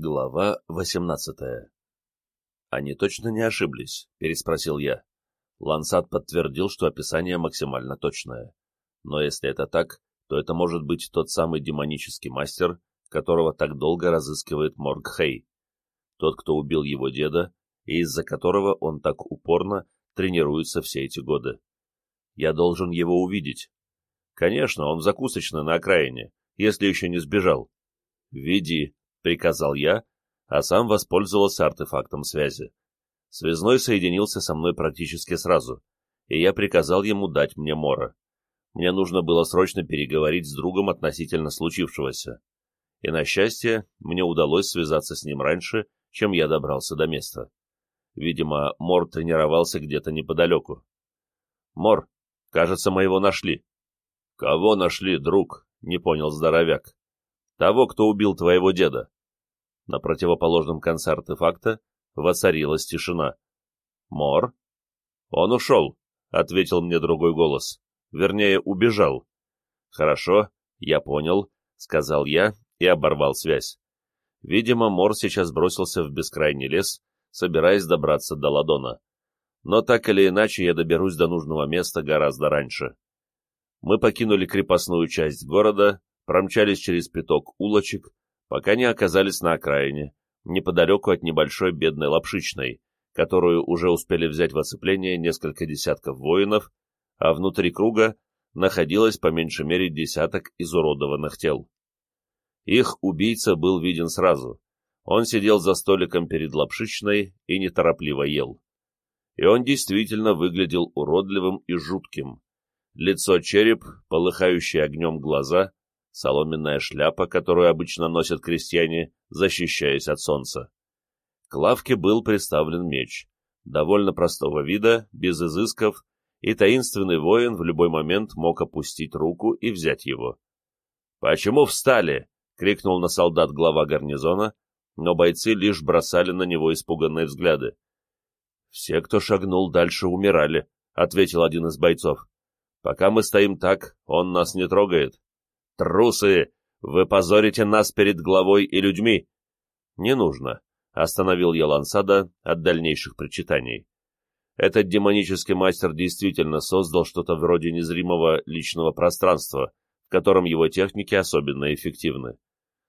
Глава восемнадцатая «Они точно не ошиблись?» — переспросил я. Лансат подтвердил, что описание максимально точное. Но если это так, то это может быть тот самый демонический мастер, которого так долго разыскивает Морг Хей. Тот, кто убил его деда, и из-за которого он так упорно тренируется все эти годы. Я должен его увидеть. Конечно, он в закусочной на окраине, если еще не сбежал. «Веди», — приказал я, а сам воспользовался артефактом связи. Связной соединился со мной практически сразу, и я приказал ему дать мне Мора. Мне нужно было срочно переговорить с другом относительно случившегося. И, на счастье, мне удалось связаться с ним раньше, чем я добрался до места. Видимо, Мор тренировался где-то неподалеку. «Мор, кажется, мы его нашли». «Кого нашли, друг?» — не понял здоровяк. Того, кто убил твоего деда. На противоположном конце артефакта воцарилась тишина. Мор? Он ушел, — ответил мне другой голос. Вернее, убежал. Хорошо, я понял, — сказал я и оборвал связь. Видимо, Мор сейчас бросился в бескрайний лес, собираясь добраться до Ладона. Но так или иначе я доберусь до нужного места гораздо раньше. Мы покинули крепостную часть города промчались через пяток улочек, пока не оказались на окраине, неподалеку от небольшой бедной лапшичной, которую уже успели взять в оцепление несколько десятков воинов, а внутри круга находилось по меньшей мере десяток изуродованных тел. Их убийца был виден сразу. Он сидел за столиком перед лапшичной и неторопливо ел. И он действительно выглядел уродливым и жутким. Лицо-череп, полыхающие огнем глаза, соломенная шляпа, которую обычно носят крестьяне, защищаясь от солнца. К лавке был приставлен меч, довольно простого вида, без изысков, и таинственный воин в любой момент мог опустить руку и взять его. «Почему встали?» — крикнул на солдат глава гарнизона, но бойцы лишь бросали на него испуганные взгляды. «Все, кто шагнул дальше, умирали», — ответил один из бойцов. «Пока мы стоим так, он нас не трогает». «Трусы! Вы позорите нас перед главой и людьми!» «Не нужно», — остановил я Лансада от дальнейших причитаний. Этот демонический мастер действительно создал что-то вроде незримого личного пространства, в котором его техники особенно эффективны.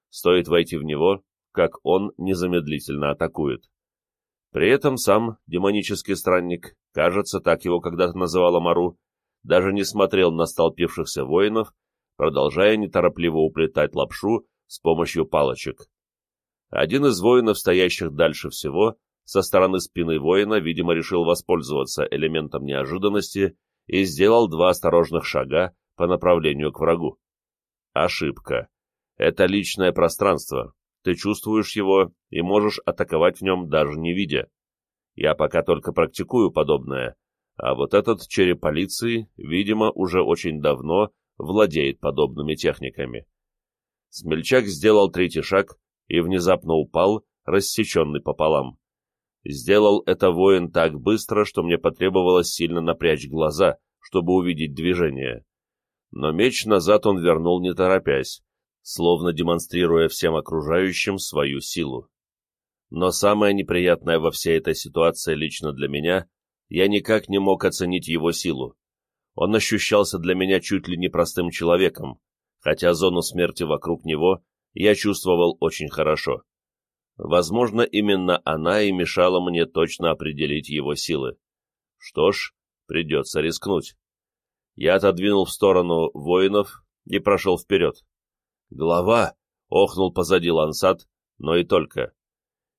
Стоит войти в него, как он незамедлительно атакует. При этом сам демонический странник, кажется, так его когда-то называла Мару, даже не смотрел на столпившихся воинов, продолжая неторопливо уплетать лапшу с помощью палочек. Один из воинов, стоящих дальше всего, со стороны спины воина, видимо, решил воспользоваться элементом неожиданности и сделал два осторожных шага по направлению к врагу. Ошибка. Это личное пространство. Ты чувствуешь его и можешь атаковать в нем даже не видя. Я пока только практикую подобное, а вот этот череп полиции, видимо, уже очень давно владеет подобными техниками. Смельчак сделал третий шаг и внезапно упал, рассеченный пополам. Сделал это воин так быстро, что мне потребовалось сильно напрячь глаза, чтобы увидеть движение. Но меч назад он вернул не торопясь, словно демонстрируя всем окружающим свою силу. Но самое неприятное во всей этой ситуации лично для меня, я никак не мог оценить его силу. Он ощущался для меня чуть ли не простым человеком, хотя зону смерти вокруг него я чувствовал очень хорошо. Возможно, именно она и мешала мне точно определить его силы. Что ж, придется рискнуть. Я отодвинул в сторону воинов и прошел вперед. «Глава!» — охнул позади Лансат, но и только.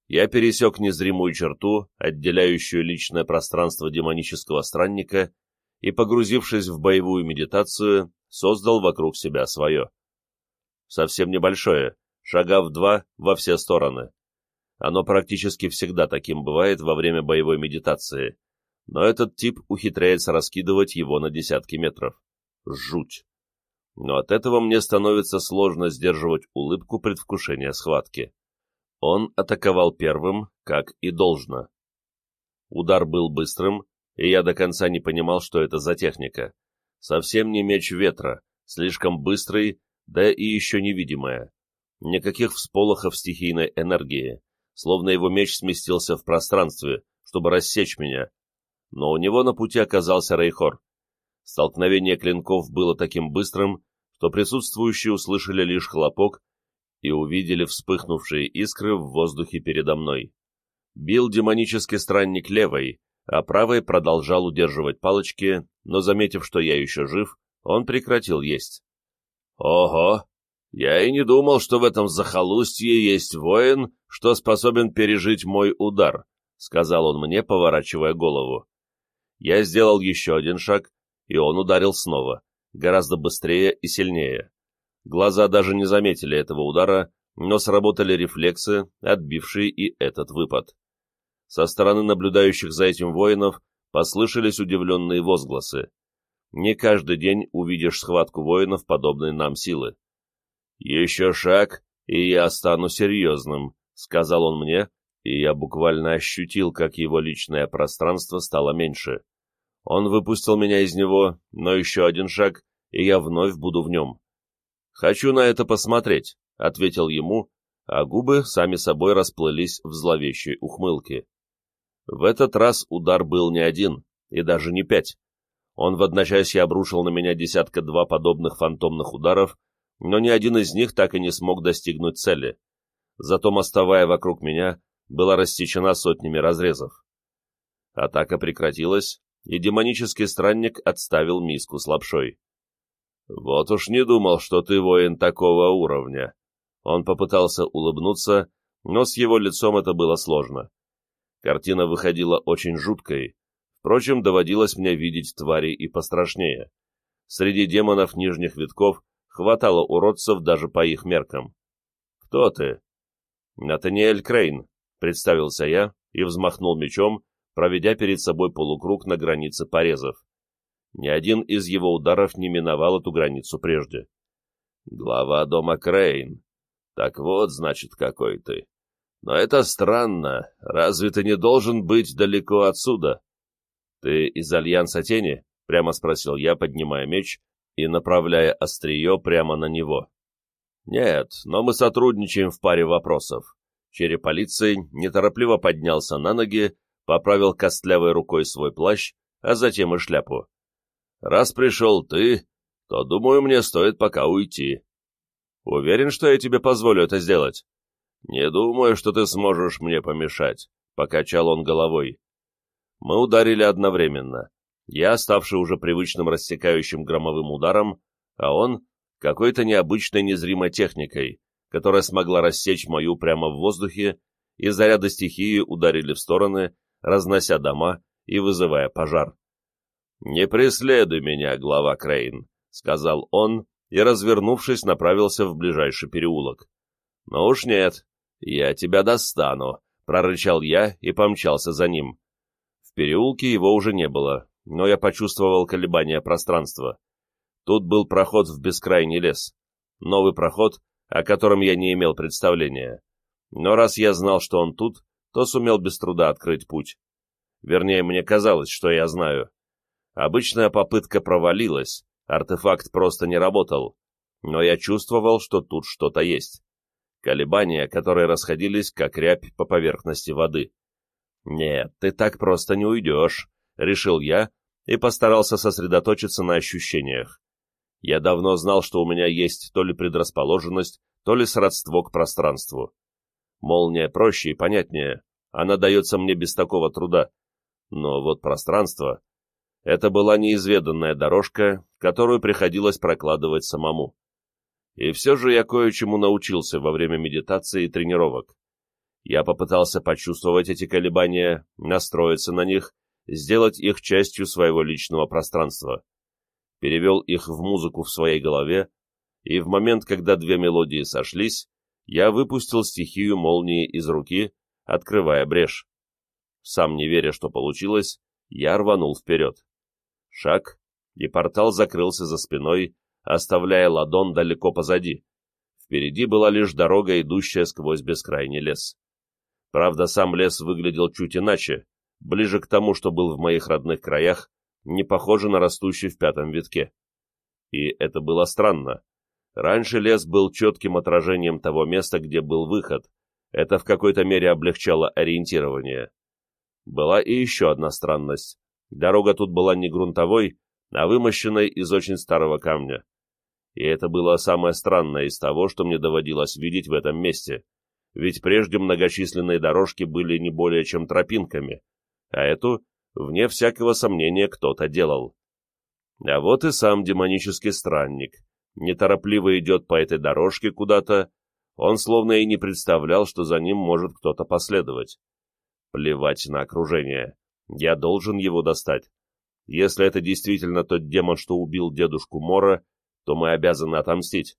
Я пересек незримую черту, отделяющую личное пространство демонического странника, и, погрузившись в боевую медитацию, создал вокруг себя свое. Совсем небольшое, шага в два во все стороны. Оно практически всегда таким бывает во время боевой медитации, но этот тип ухитряется раскидывать его на десятки метров. Жуть! Но от этого мне становится сложно сдерживать улыбку предвкушения схватки. Он атаковал первым, как и должно. Удар был быстрым, и я до конца не понимал, что это за техника. Совсем не меч ветра, слишком быстрый, да и еще невидимая. никаких всполохов стихийной энергии, словно его меч сместился в пространстве, чтобы рассечь меня. Но у него на пути оказался Рейхор. Столкновение клинков было таким быстрым, что присутствующие услышали лишь хлопок и увидели вспыхнувшие искры в воздухе передо мной. Бил демонический странник левой, а правой продолжал удерживать палочки, но, заметив, что я еще жив, он прекратил есть. «Ого! Я и не думал, что в этом захолустье есть воин, что способен пережить мой удар», — сказал он мне, поворачивая голову. Я сделал еще один шаг, и он ударил снова, гораздо быстрее и сильнее. Глаза даже не заметили этого удара, но сработали рефлексы, отбившие и этот выпад. Со стороны наблюдающих за этим воинов послышались удивленные возгласы. Не каждый день увидишь схватку воинов подобной нам силы. «Еще шаг, и я стану серьезным», — сказал он мне, и я буквально ощутил, как его личное пространство стало меньше. Он выпустил меня из него, но еще один шаг, и я вновь буду в нем. «Хочу на это посмотреть», — ответил ему, а губы сами собой расплылись в зловещей ухмылке. В этот раз удар был не один, и даже не пять. Он в одночасье обрушил на меня десятка-два подобных фантомных ударов, но ни один из них так и не смог достигнуть цели. Зато мостовая вокруг меня была рассечена сотнями разрезов. Атака прекратилась, и демонический странник отставил миску с лапшой. «Вот уж не думал, что ты воин такого уровня». Он попытался улыбнуться, но с его лицом это было сложно. Картина выходила очень жуткой. Впрочем, доводилось мне видеть твари и пострашнее. Среди демонов нижних витков хватало уродцев даже по их меркам. «Кто ты?» «Натаниэль Крейн», — представился я и взмахнул мечом, проведя перед собой полукруг на границе порезов. Ни один из его ударов не миновал эту границу прежде. «Глава дома Крейн. Так вот, значит, какой ты. Но это странно. Разве ты не должен быть далеко отсюда? Ты из Альянса Тени? Прямо спросил я, поднимая меч и направляя острие прямо на него. Нет, но мы сотрудничаем в паре вопросов. Череп полиции неторопливо поднялся на ноги, поправил костлявой рукой свой плащ, а затем и шляпу. «Раз пришел ты, то, думаю, мне стоит пока уйти. Уверен, что я тебе позволю это сделать?» «Не думаю, что ты сможешь мне помешать», — покачал он головой. Мы ударили одновременно. Я, ставший уже привычным рассекающим громовым ударом, а он — какой-то необычной незримой техникой, которая смогла рассечь мою прямо в воздухе, и заряды стихии ударили в стороны, разнося дома и вызывая пожар. «Не преследуй меня, глава Крейн», — сказал он, и, развернувшись, направился в ближайший переулок. «Но уж нет, «Я тебя достану», — прорычал я и помчался за ним. В переулке его уже не было, но я почувствовал колебания пространства. Тут был проход в бескрайний лес. Новый проход, о котором я не имел представления. Но раз я знал, что он тут, то сумел без труда открыть путь. Вернее, мне казалось, что я знаю. Обычная попытка провалилась, артефакт просто не работал. Но я чувствовал, что тут что-то есть колебания, которые расходились, как рябь по поверхности воды. «Нет, ты так просто не уйдешь», — решил я и постарался сосредоточиться на ощущениях. Я давно знал, что у меня есть то ли предрасположенность, то ли сродство к пространству. Молния проще и понятнее, она дается мне без такого труда. Но вот пространство — это была неизведанная дорожка, которую приходилось прокладывать самому. И все же я кое-чему научился во время медитации и тренировок. Я попытался почувствовать эти колебания, настроиться на них, сделать их частью своего личного пространства. Перевел их в музыку в своей голове, и в момент, когда две мелодии сошлись, я выпустил стихию молнии из руки, открывая брешь. Сам не веря, что получилось, я рванул вперед. Шаг, и портал закрылся за спиной, оставляя ладон далеко позади. Впереди была лишь дорога, идущая сквозь бескрайний лес. Правда, сам лес выглядел чуть иначе, ближе к тому, что был в моих родных краях, не похоже на растущий в пятом витке. И это было странно. Раньше лес был четким отражением того места, где был выход. Это в какой-то мере облегчало ориентирование. Была и еще одна странность. Дорога тут была не грунтовой, а вымощенной из очень старого камня. И это было самое странное из того, что мне доводилось видеть в этом месте. Ведь прежде многочисленные дорожки были не более чем тропинками, а эту, вне всякого сомнения, кто-то делал. А вот и сам демонический странник. Неторопливо идет по этой дорожке куда-то, он словно и не представлял, что за ним может кто-то последовать. Плевать на окружение. Я должен его достать. Если это действительно тот демон, что убил дедушку Мора, то мы обязаны отомстить.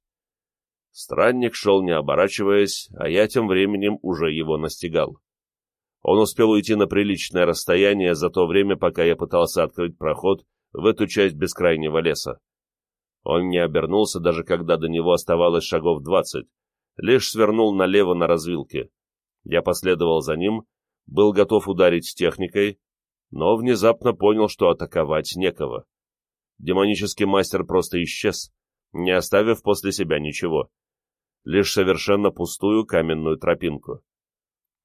Странник шел не оборачиваясь, а я тем временем уже его настигал. Он успел уйти на приличное расстояние за то время, пока я пытался открыть проход в эту часть бескрайнего леса. Он не обернулся, даже когда до него оставалось шагов двадцать, лишь свернул налево на развилке. Я последовал за ним, был готов ударить техникой, но внезапно понял, что атаковать некого. Демонический мастер просто исчез, не оставив после себя ничего. Лишь совершенно пустую каменную тропинку.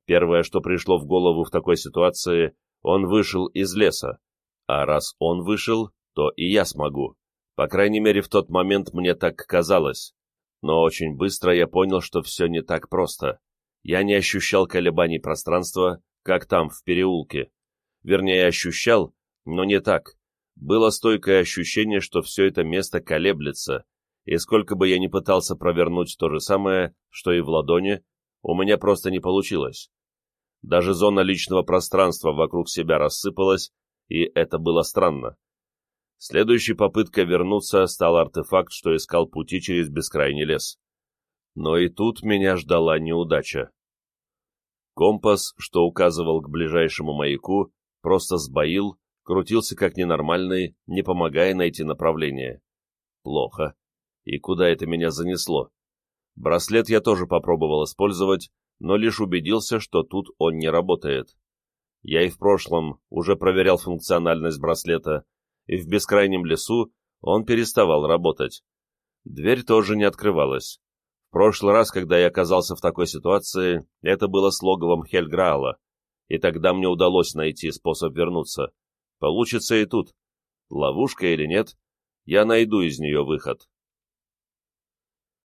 Первое, что пришло в голову в такой ситуации, он вышел из леса. А раз он вышел, то и я смогу. По крайней мере, в тот момент мне так казалось. Но очень быстро я понял, что все не так просто. Я не ощущал колебаний пространства, как там, в переулке. Вернее, ощущал, но не так. Было стойкое ощущение, что все это место колеблется, и сколько бы я ни пытался провернуть то же самое, что и в ладони, у меня просто не получилось. Даже зона личного пространства вокруг себя рассыпалась, и это было странно. Следующей попыткой вернуться стал артефакт, что искал пути через бескрайний лес. Но и тут меня ждала неудача. Компас, что указывал к ближайшему маяку, просто сбоил, крутился как ненормальный, не помогая найти направление. Плохо. И куда это меня занесло? Браслет я тоже попробовал использовать, но лишь убедился, что тут он не работает. Я и в прошлом уже проверял функциональность браслета, и в бескрайнем лесу он переставал работать. Дверь тоже не открывалась. В прошлый раз, когда я оказался в такой ситуации, это было с логовом Хельграала и тогда мне удалось найти способ вернуться. Получится и тут. Ловушка или нет, я найду из нее выход.